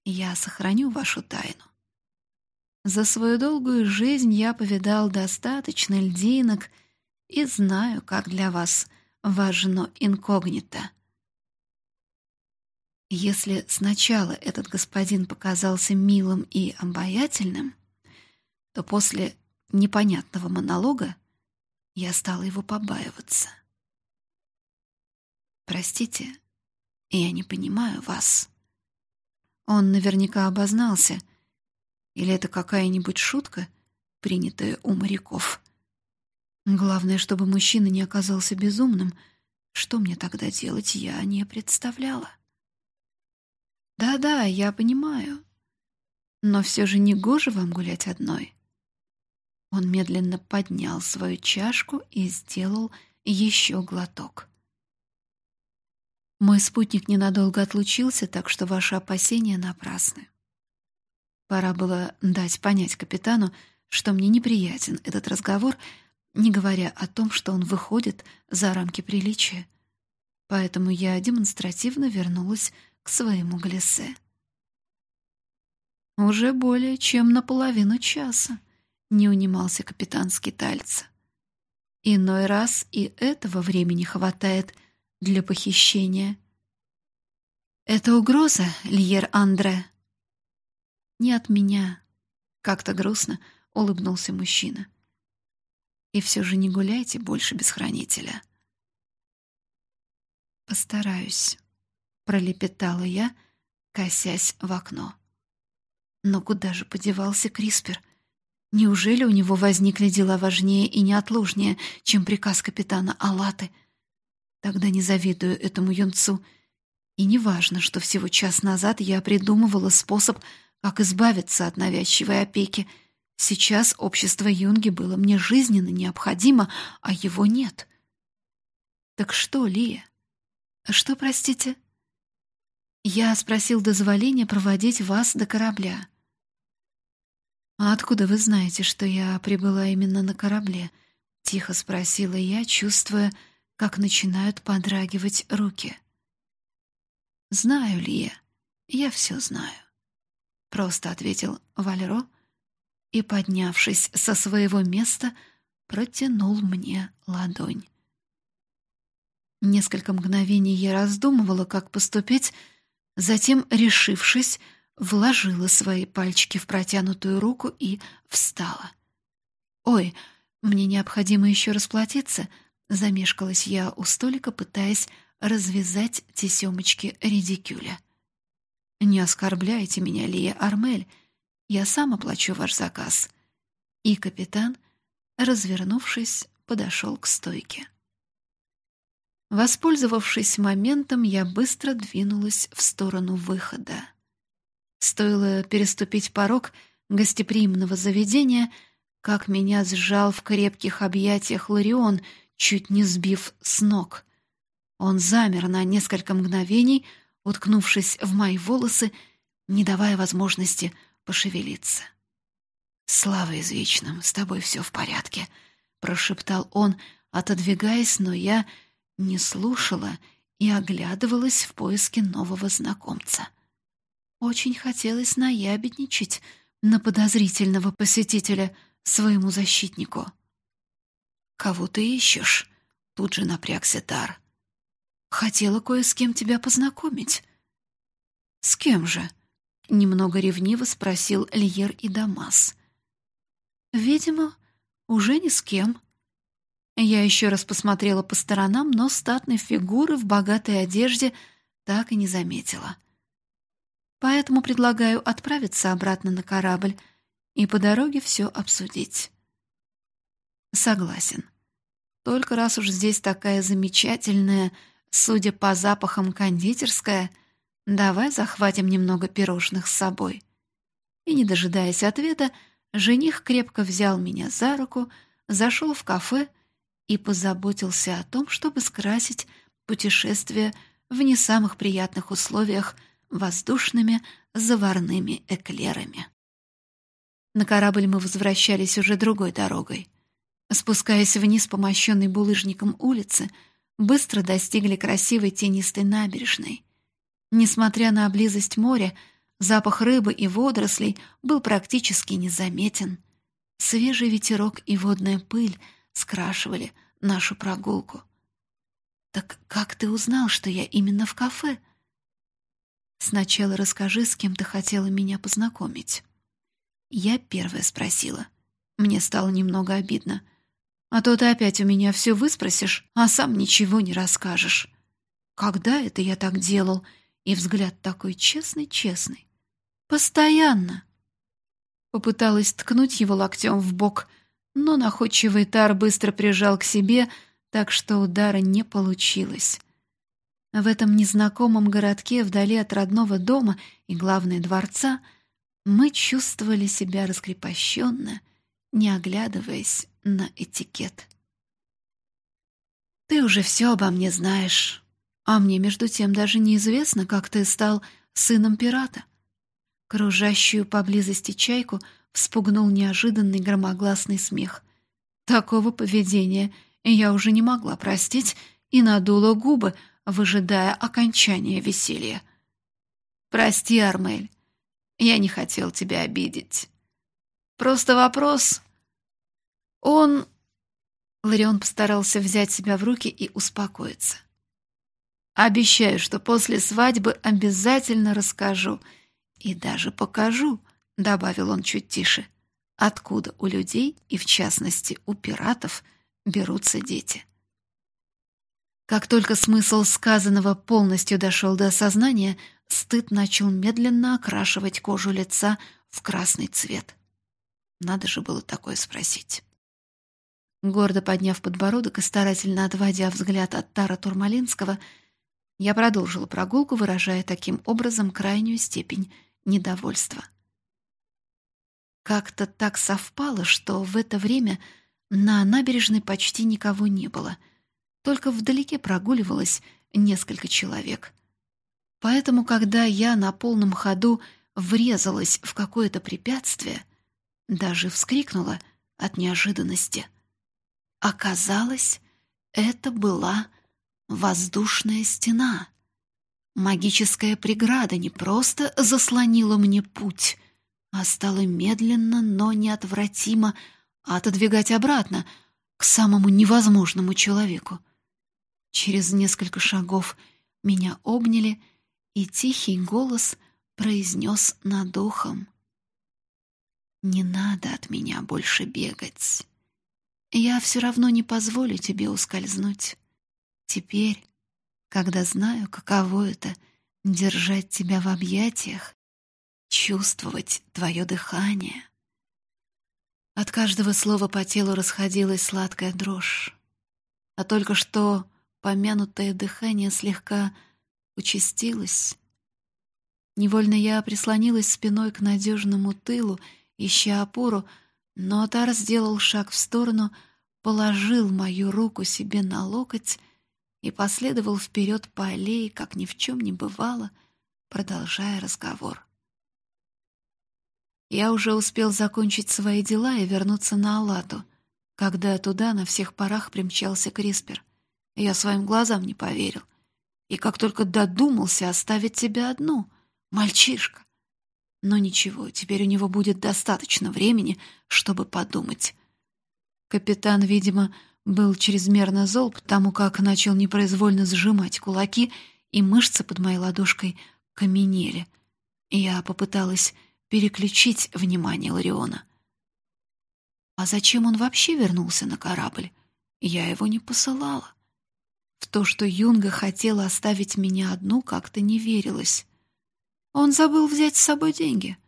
я сохраню вашу тайну. За свою долгую жизнь я повидал достаточно льдинок и знаю, как для вас важно инкогнито. Если сначала этот господин показался милым и обаятельным, то после непонятного монолога я стала его побаиваться. Простите, я не понимаю вас. Он наверняка обознался. Или это какая-нибудь шутка, принятая у моряков? Главное, чтобы мужчина не оказался безумным. Что мне тогда делать, я не представляла. Да-да, я понимаю. Но все же не гоже вам гулять одной. Он медленно поднял свою чашку и сделал еще глоток. Мой спутник ненадолго отлучился, так что ваши опасения напрасны. Пора было дать понять капитану, что мне неприятен этот разговор, не говоря о том, что он выходит за рамки приличия. Поэтому я демонстративно вернулась к своему глиссе. «Уже более чем на половину часа», — не унимался капитан Скитальца. «Иной раз и этого времени хватает для похищения». «Это угроза, Льер Андре?» «Не от меня», — как-то грустно улыбнулся мужчина. «И все же не гуляйте больше без хранителя». «Постараюсь» пролепетала я, косясь в окно. Но куда же подевался Криспер? Неужели у него возникли дела важнее и неотложнее, чем приказ капитана Алаты? Тогда не завидую этому юнцу. И не важно, что всего час назад я придумывала способ, как избавиться от навязчивой опеки. Сейчас общество Юнги было мне жизненно необходимо, а его нет. Так что, Лия? Что, простите? Я спросил дозволения проводить вас до корабля. А откуда вы знаете, что я прибыла именно на корабле? тихо спросила я, чувствуя, как начинают подрагивать руки. Знаю ли я? Я все знаю, просто ответил Валеро и, поднявшись со своего места, протянул мне ладонь. Несколько мгновений я раздумывала, как поступить, Затем, решившись, вложила свои пальчики в протянутую руку и встала. «Ой, мне необходимо еще расплатиться», — замешкалась я у столика, пытаясь развязать тесемочки редикюля. «Не оскорбляйте меня, Лия Армель, я сам оплачу ваш заказ». И капитан, развернувшись, подошел к стойке. Воспользовавшись моментом, я быстро двинулась в сторону выхода. Стоило переступить порог гостеприимного заведения, как меня сжал в крепких объятиях Ларион, чуть не сбив с ног. Он замер на несколько мгновений, уткнувшись в мои волосы, не давая возможности пошевелиться. «Слава извечным, с тобой все в порядке», — прошептал он, отодвигаясь, но я не слушала и оглядывалась в поиске нового знакомца. Очень хотелось наябедничать на подозрительного посетителя своему защитнику. «Кого ты ищешь?» — тут же напрягся Тар. «Хотела кое с кем тебя познакомить». «С кем же?» — немного ревниво спросил Льер и Дамас. «Видимо, уже ни с кем», я еще раз посмотрела по сторонам, но статной фигуры в богатой одежде так и не заметила. Поэтому предлагаю отправиться обратно на корабль и по дороге все обсудить. Согласен. Только раз уж здесь такая замечательная, судя по запахам, кондитерская, давай захватим немного пирожных с собой. И, не дожидаясь ответа, жених крепко взял меня за руку, зашел в кафе и позаботился о том, чтобы скрасить путешествие в не самых приятных условиях воздушными заварными эклерами. На корабль мы возвращались уже другой дорогой. Спускаясь вниз по мощенной булыжником улице, быстро достигли красивой тенистой набережной. Несмотря на близость моря, запах рыбы и водорослей был практически незаметен. Свежий ветерок и водная пыль — скрашивали нашу прогулку. «Так как ты узнал, что я именно в кафе?» «Сначала расскажи, с кем ты хотела меня познакомить». Я первая спросила. Мне стало немного обидно. «А то ты опять у меня все выспросишь, а сам ничего не расскажешь». «Когда это я так делал?» И взгляд такой честный-честный. «Постоянно!» Попыталась ткнуть его локтем в бок — но находчивый Тар быстро прижал к себе, так что удара не получилось. В этом незнакомом городке, вдали от родного дома и, главное, дворца, мы чувствовали себя раскрепощенно, не оглядываясь на этикет. «Ты уже все обо мне знаешь, а мне, между тем, даже неизвестно, как ты стал сыном пирата». Кружащую поблизости чайку — вспугнул неожиданный громогласный смех. Такого поведения я уже не могла простить и надула губы, выжидая окончания веселья. «Прости, Армель, я не хотел тебя обидеть. Просто вопрос...» Он... Ларион постарался взять себя в руки и успокоиться. «Обещаю, что после свадьбы обязательно расскажу и даже покажу, — добавил он чуть тише, — откуда у людей, и в частности у пиратов, берутся дети. Как только смысл сказанного полностью дошел до сознания, стыд начал медленно окрашивать кожу лица в красный цвет. Надо же было такое спросить. Гордо подняв подбородок и старательно отводя взгляд от Тара Турмалинского, я продолжила прогулку, выражая таким образом крайнюю степень недовольства. Как-то так совпало, что в это время на набережной почти никого не было. Только вдалеке прогуливалось несколько человек. Поэтому, когда я на полном ходу врезалась в какое-то препятствие, даже вскрикнула от неожиданности. Оказалось, это была воздушная стена. Магическая преграда не просто заслонила мне путь, а стала медленно, но неотвратимо отодвигать обратно к самому невозможному человеку. Через несколько шагов меня обняли, и тихий голос произнес над ухом. «Не надо от меня больше бегать. Я все равно не позволю тебе ускользнуть. Теперь, когда знаю, каково это — держать тебя в объятиях, чувствовать твое дыхание. От каждого слова по телу расходилась сладкая дрожь. А только что помянутое дыхание слегка участилось. Невольно я прислонилась спиной к надежному тылу, ища опору, но Тар сделал шаг в сторону, положил мою руку себе на локоть и последовал вперед по аллее, как ни в чем не бывало, продолжая разговор. Я уже успел закончить свои дела и вернуться на Алату, когда туда на всех парах примчался Криспер. Я своим глазам не поверил. И как только додумался оставить тебя одну, мальчишка. Но ничего, теперь у него будет достаточно времени, чтобы подумать. Капитан, видимо, был чрезмерно зол, потому как начал непроизвольно сжимать кулаки, и мышцы под моей ладошкой каменели. Я попыталась переключить внимание Лариона. А зачем он вообще вернулся на корабль? Я его не посылала. В то, что Юнга хотела оставить меня одну, как-то не верилось. Он забыл взять с собой деньги.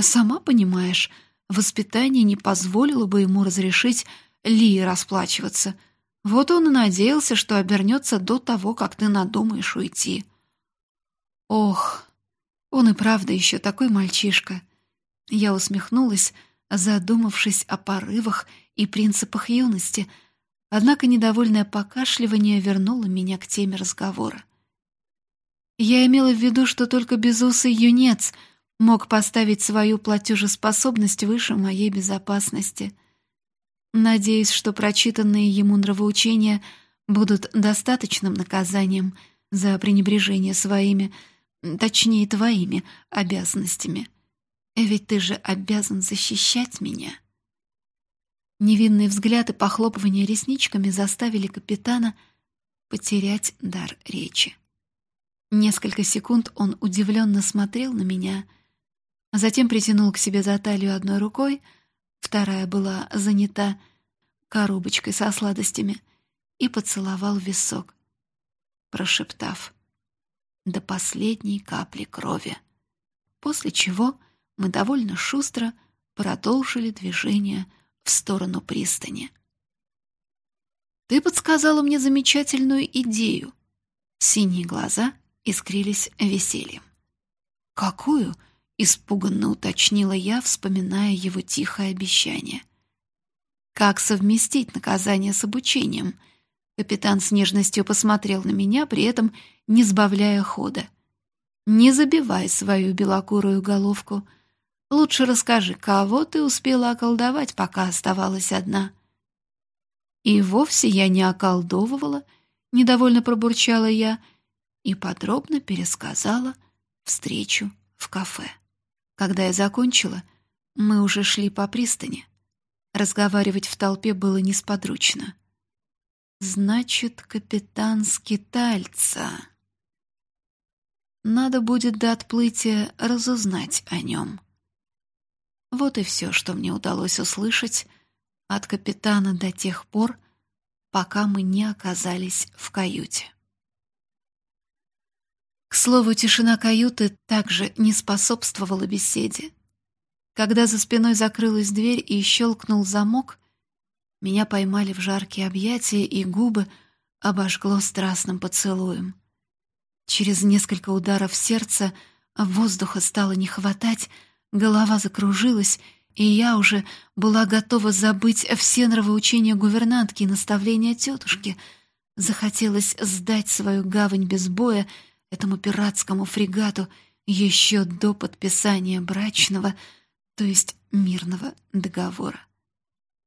Сама понимаешь, воспитание не позволило бы ему разрешить Ли расплачиваться. Вот он и надеялся, что обернется до того, как ты надумаешь уйти. Ох, он и правда еще такой мальчишка. Я усмехнулась, задумавшись о порывах и принципах юности, однако недовольное покашливание вернуло меня к теме разговора. Я имела в виду, что только безусый юнец мог поставить свою платежеспособность выше моей безопасности. Надеюсь, что прочитанные ему нравоучения будут достаточным наказанием за пренебрежение своими, точнее, твоими обязанностями. Ведь ты же обязан защищать меня. Невинный взгляд и похлопывание ресничками заставили капитана потерять дар речи. Несколько секунд он удивленно смотрел на меня, а затем притянул к себе за талию одной рукой, вторая была занята коробочкой со сладостями, и поцеловал висок, прошептав «до последней капли крови», после чего мы довольно шустро продолжили движение в сторону пристани. «Ты подсказала мне замечательную идею». Синие глаза — искрились весельем. «Какую?» — испуганно уточнила я, вспоминая его тихое обещание. «Как совместить наказание с обучением?» Капитан с нежностью посмотрел на меня, при этом не сбавляя хода. «Не забивай свою белокурую головку. Лучше расскажи, кого ты успела околдовать, пока оставалась одна». «И вовсе я не околдовывала», — недовольно пробурчала я, — и подробно пересказала встречу в кафе. Когда я закончила, мы уже шли по пристани. Разговаривать в толпе было несподручно. Значит, капитан скитальца. Надо будет до отплытия разузнать о нем. Вот и все, что мне удалось услышать от капитана до тех пор, пока мы не оказались в каюте. К слову, тишина каюты также не способствовала беседе. Когда за спиной закрылась дверь и щелкнул замок, меня поймали в жаркие объятия, и губы обожгло страстным поцелуем. Через несколько ударов сердца воздуха стало не хватать, голова закружилась, и я уже была готова забыть все нравоучения гувернантки и наставления тетушки. Захотелось сдать свою гавань без боя — этому пиратскому фрегату еще до подписания брачного, то есть мирного договора.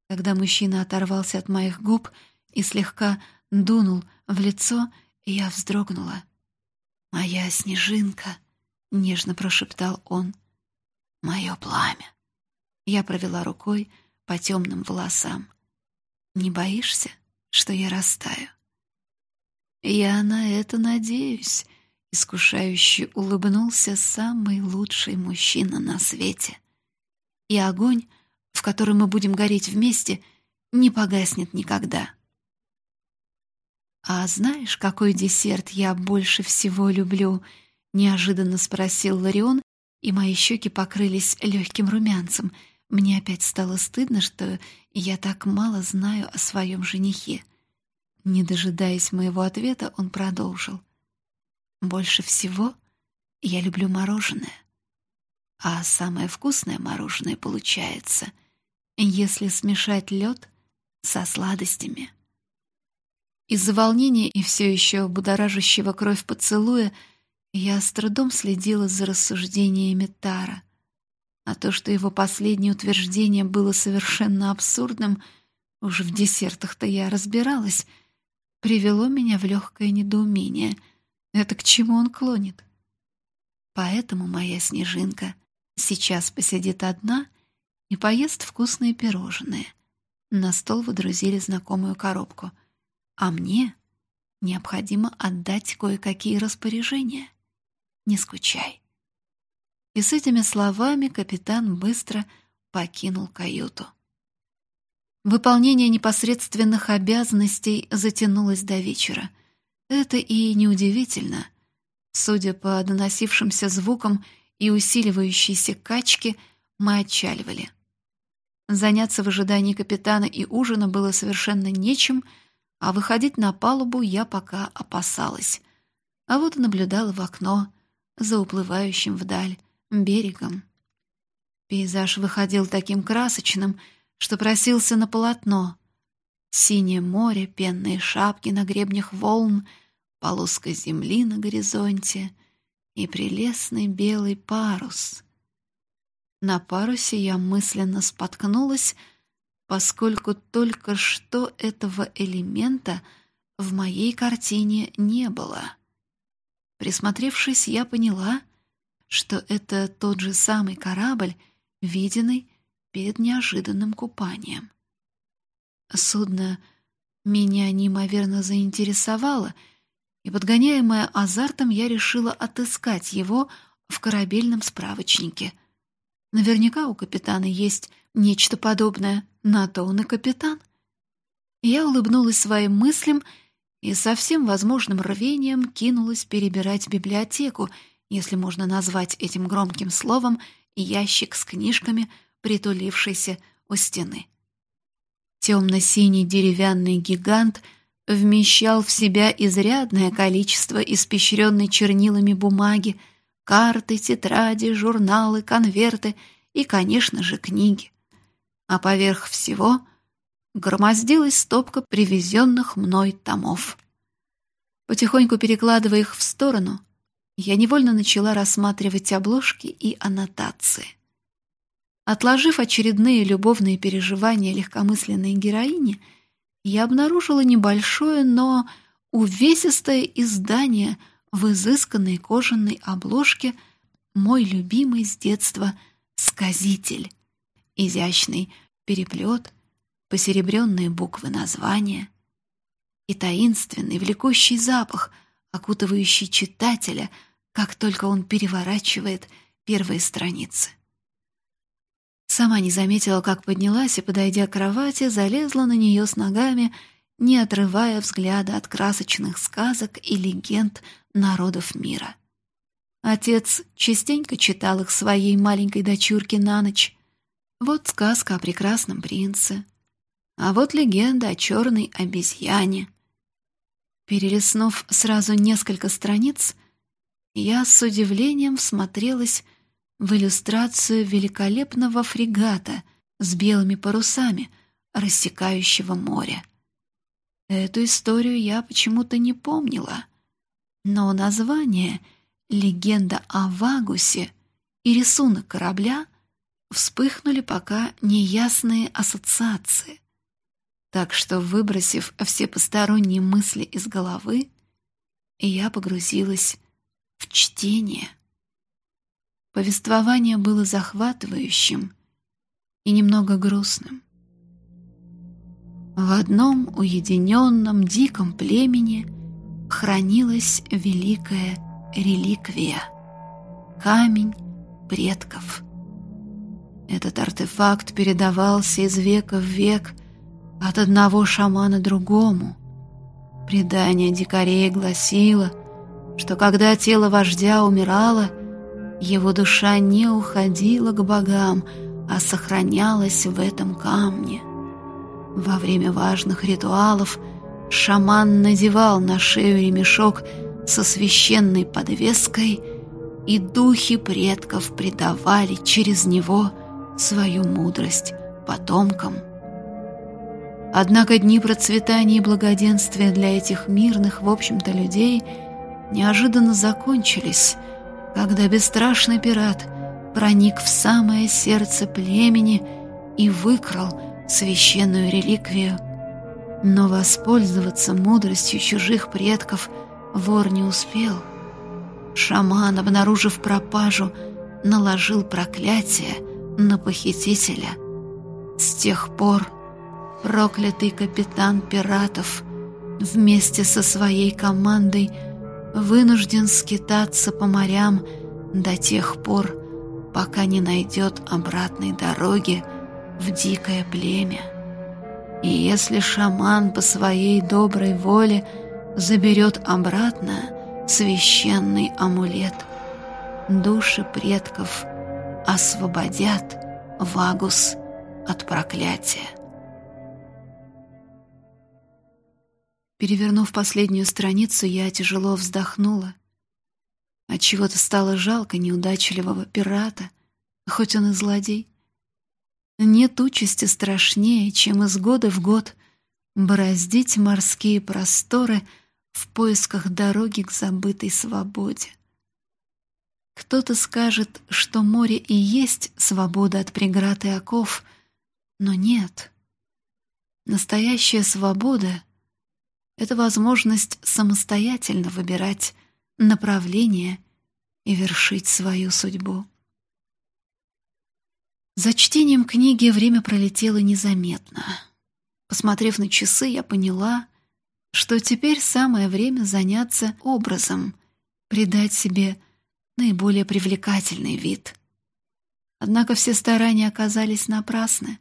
Когда мужчина оторвался от моих губ и слегка дунул в лицо, я вздрогнула. «Моя снежинка», — нежно прошептал он, — «мое пламя». Я провела рукой по темным волосам. «Не боишься, что я растаю?» «Я на это надеюсь», Искушающе улыбнулся самый лучший мужчина на свете. И огонь, в котором мы будем гореть вместе, не погаснет никогда. «А знаешь, какой десерт я больше всего люблю?» — неожиданно спросил Ларион, и мои щеки покрылись легким румянцем. Мне опять стало стыдно, что я так мало знаю о своем женихе. Не дожидаясь моего ответа, он продолжил. «Больше всего я люблю мороженое. А самое вкусное мороженое получается, если смешать лед со сладостями». Из-за волнения и все еще будоражащего кровь поцелуя я с трудом следила за рассуждениями Тара. А то, что его последнее утверждение было совершенно абсурдным, уже в десертах-то я разбиралась, привело меня в легкое недоумение. Это к чему он клонит? Поэтому моя снежинка сейчас посидит одна и поест вкусные пирожные. На стол водрузили знакомую коробку — а мне необходимо отдать кое-какие распоряжения. Не скучай. И с этими словами капитан быстро покинул каюту. Выполнение непосредственных обязанностей затянулось до вечера. Это и неудивительно. Судя по доносившимся звукам и усиливающейся качке, мы отчаливали. Заняться в ожидании капитана и ужина было совершенно нечем — а выходить на палубу я пока опасалась. А вот и наблюдала в окно за уплывающим вдаль берегом. Пейзаж выходил таким красочным, что просился на полотно. Синее море, пенные шапки на гребнях волн, полоска земли на горизонте и прелестный белый парус. На парусе я мысленно споткнулась, поскольку только что этого элемента в моей картине не было. Присмотревшись, я поняла, что это тот же самый корабль, виденный перед неожиданным купанием. Судно меня неимоверно заинтересовало, и, подгоняемая азартом, я решила отыскать его в корабельном справочнике. Наверняка у капитана есть нечто подобное — на то он и капитан. Я улыбнулась своим мыслям и со всем возможным рвением кинулась перебирать библиотеку, если можно назвать этим громким словом ящик с книжками, притулившийся у стены. Темно-синий деревянный гигант вмещал в себя изрядное количество испещренной чернилами бумаги, карты, тетради, журналы, конверты и, конечно же, книги а поверх всего громоздилась стопка привезенных мной томов. Потихоньку перекладывая их в сторону, я невольно начала рассматривать обложки и аннотации. Отложив очередные любовные переживания легкомысленной героини, я обнаружила небольшое, но увесистое издание в изысканной кожаной обложке «Мой любимый с детства сказитель» изящный переплет, посеребренные буквы названия и таинственный, влекущий запах, окутывающий читателя, как только он переворачивает первые страницы. Сама не заметила, как поднялась и, подойдя к кровати, залезла на нее с ногами, не отрывая взгляда от красочных сказок и легенд народов мира. Отец частенько читал их своей маленькой дочурке на ночь, вот сказка о прекрасном принце, а вот легенда о черной обезьяне. Перелистнув сразу несколько страниц, я с удивлением всмотрелась в иллюстрацию великолепного фрегата с белыми парусами, рассекающего море. Эту историю я почему-то не помнила, но название «Легенда о Вагусе» и рисунок корабля — вспыхнули пока неясные ассоциации. Так что, выбросив все посторонние мысли из головы, я погрузилась в чтение. Повествование было захватывающим и немного грустным. В одном уединенном диком племени хранилась великая реликвия — камень предков — этот артефакт передавался из века в век от одного шамана другому. Предание дикарей гласило, что когда тело вождя умирало, его душа не уходила к богам, а сохранялась в этом камне. Во время важных ритуалов шаман надевал на шею ремешок со священной подвеской, и духи предков предавали через него свою мудрость потомкам. Однако дни процветания и благоденствия для этих мирных, в общем-то, людей неожиданно закончились, когда бесстрашный пират проник в самое сердце племени и выкрал священную реликвию. Но воспользоваться мудростью чужих предков вор не успел. Шаман, обнаружив пропажу, наложил проклятие на похитителя. С тех пор проклятый капитан пиратов вместе со своей командой вынужден скитаться по морям до тех пор, пока не найдет обратной дороги в дикое племя. И если шаман по своей доброй воле заберет обратно священный амулет, души предков освободят Вагус от проклятия. Перевернув последнюю страницу, я тяжело вздохнула. Отчего-то стало жалко неудачливого пирата, хоть он и злодей. Нет участи страшнее, чем из года в год бороздить морские просторы в поисках дороги к забытой свободе. Кто-то скажет, что море и есть свобода от преград и оков, но нет. Настоящая свобода это возможность самостоятельно выбирать направление и вершить свою судьбу. За чтением книги время пролетело незаметно. Посмотрев на часы, я поняла, что теперь самое время заняться образом, придать себе наиболее привлекательный вид. Однако все старания оказались напрасны.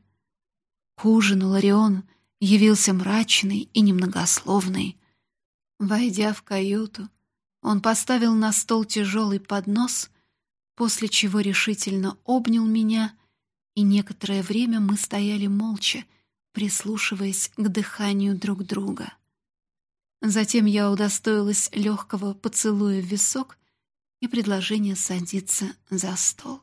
К ужину Ларион — явился мрачный и немногословный. Войдя в каюту, он поставил на стол тяжелый поднос, после чего решительно обнял меня, и некоторое время мы стояли молча, прислушиваясь к дыханию друг друга. Затем я удостоилась легкого поцелуя в висок и предложения садиться за стол.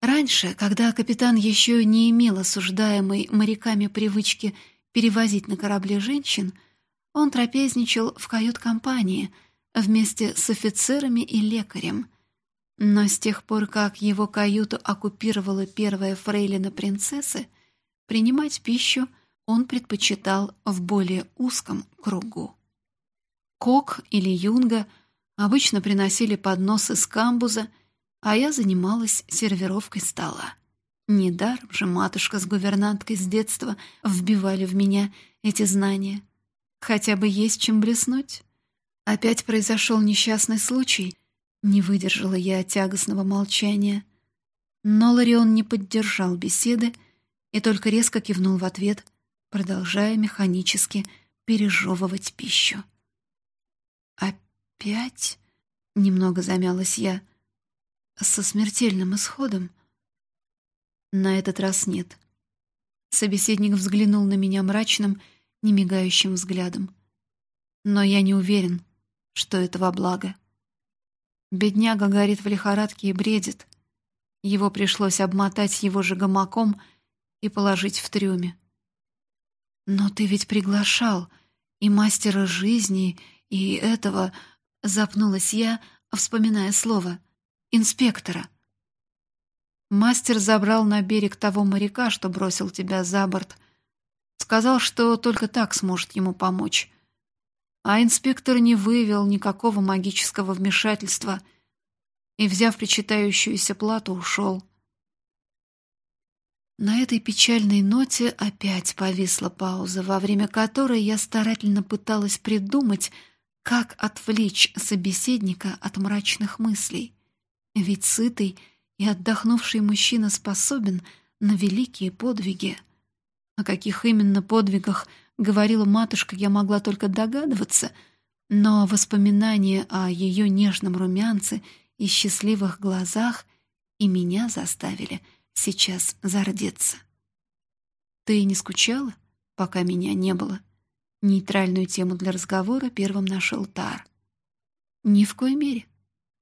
Раньше, когда капитан еще не имел осуждаемой моряками привычки перевозить на корабле женщин, он трапезничал в кают-компании вместе с офицерами и лекарем. Но с тех пор, как его каюту оккупировала первая фрейлина принцессы, принимать пищу он предпочитал в более узком кругу. Кок или Юнга обычно приносили подносы с камбуза — а я занималась сервировкой стола. Недаром же матушка с гувернанткой с детства вбивали в меня эти знания. Хотя бы есть чем блеснуть. Опять произошел несчастный случай. Не выдержала я тягостного молчания. Но Ларион не поддержал беседы и только резко кивнул в ответ, продолжая механически пережевывать пищу. «Опять?» — немного замялась я — со смертельным исходом? На этот раз нет. Собеседник взглянул на меня мрачным, немигающим взглядом. Но я не уверен, что это во благо. Бедняга горит в лихорадке и бредит. Его пришлось обмотать его же гамаком и положить в трюме. Но ты ведь приглашал и мастера жизни, и этого... Запнулась я, вспоминая слово — инспектора. Мастер забрал на берег того моряка, что бросил тебя за борт. Сказал, что только так сможет ему помочь. А инспектор не выявил никакого магического вмешательства и, взяв причитающуюся плату, ушел. На этой печальной ноте опять повисла пауза, во время которой я старательно пыталась придумать, как отвлечь собеседника от мрачных мыслей. Ведь сытый и отдохнувший мужчина способен на великие подвиги. О каких именно подвигах говорила матушка, я могла только догадываться, но воспоминания о ее нежном румянце и счастливых глазах и меня заставили сейчас зардеться. «Ты не скучала, пока меня не было?» Нейтральную тему для разговора первым нашел Тар. Ни в коей мере.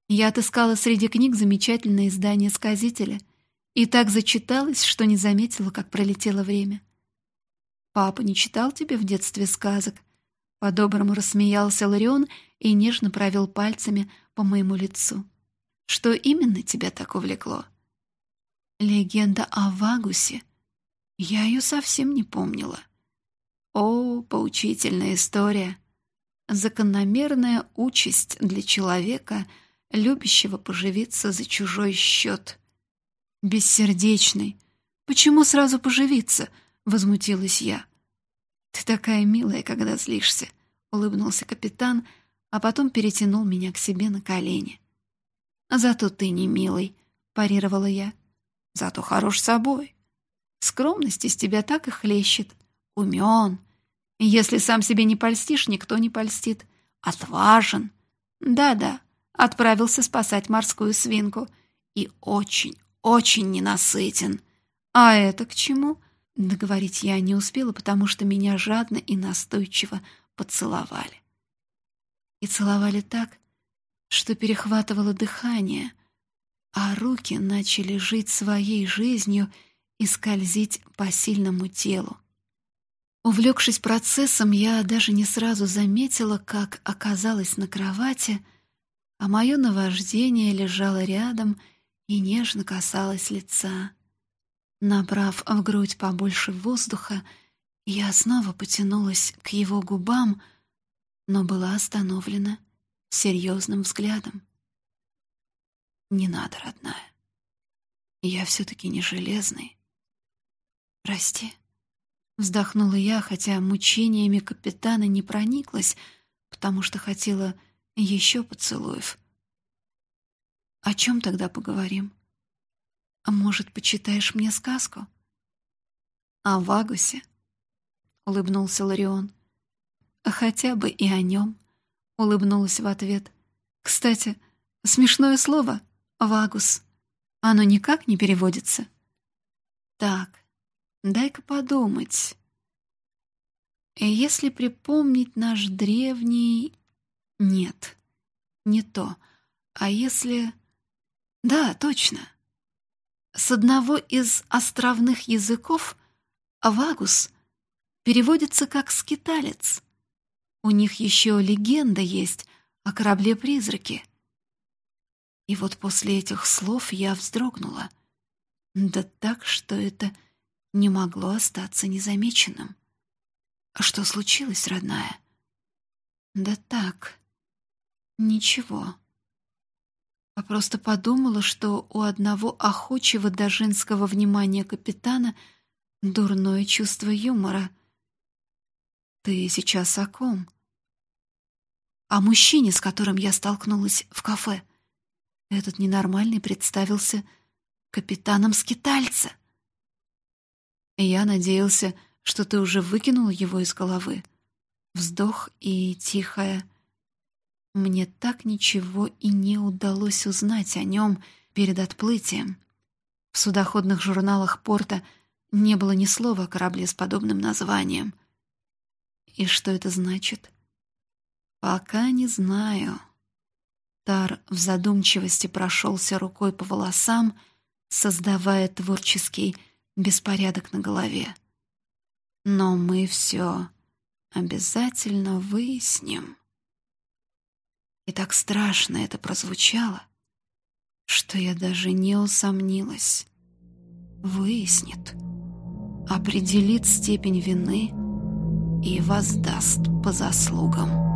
Я отыскала среди книг замечательное издание «Сказителя» и так зачиталась, что не заметила, как пролетело время. «Папа не читал тебе в детстве сказок?» По-доброму рассмеялся Ларион и нежно провел пальцами по моему лицу. «Что именно тебя так увлекло?» «Легенда о Вагусе. Я ее совсем не помнила». «О, поучительная история. Закономерная участь для человека, любящего поживиться за чужой счет». «Бессердечный. Почему сразу поживиться?» — возмутилась я. «Ты такая милая, когда злишься», — улыбнулся капитан, а потом перетянул меня к себе на колени. «Зато ты не милый», — парировала я. «Зато хорош собой. Скромность из тебя так и хлещет. Умен. Если сам себе не польстишь, никто не польстит. Отважен. Да-да, отправился спасать морскую свинку. И очень, очень ненасытен. А это к чему?» Договорить я не успела, потому что меня жадно и настойчиво поцеловали. И целовали так, что перехватывало дыхание, а руки начали жить своей жизнью и скользить по сильному телу. Увлекшись процессом, я даже не сразу заметила, как оказалась на кровати, а мое наваждение лежало рядом и нежно касалось лица. Набрав в грудь побольше воздуха, я снова потянулась к его губам, но была остановлена серьезным взглядом. «Не надо, родная. Я все-таки не железный. Прости». Вздохнула я, хотя мучениями капитана не прониклась, потому что хотела еще поцелуев. «О чем тогда поговорим?» А может, почитаешь мне сказку? О Вагусе, улыбнулся Ларион. Хотя бы и о нем, улыбнулась в ответ. Кстати, смешное слово «вагус». Оно никак не переводится. Так, дай-ка подумать. Если припомнить наш древний... Нет, не то. А если... Да, точно. С одного из островных языков «вагус» переводится как «скиталец». У них еще легенда есть о корабле-призраке. И вот после этих слов я вздрогнула. Да так, что это не могло остаться незамеченным. А что случилось, родная? Да так, ничего а просто подумала, что у одного охочего до женского внимания капитана дурное чувство юмора. «Ты сейчас о ком?» «О мужчине, с которым я столкнулась в кафе. Этот ненормальный представился капитаном скитальца. Я надеялся, что ты уже выкинула его из головы. Вздох и тихая мне так ничего и не удалось узнать о нем перед отплытием. В судоходных журналах порта не было ни слова о корабле с подобным названием. И что это значит? Пока не знаю. Тар в задумчивости прошелся рукой по волосам, создавая творческий беспорядок на голове. Но мы все обязательно выясним. И так страшно это прозвучало, что я даже не усомнилась. Выяснит, определит степень вины и воздаст по заслугам.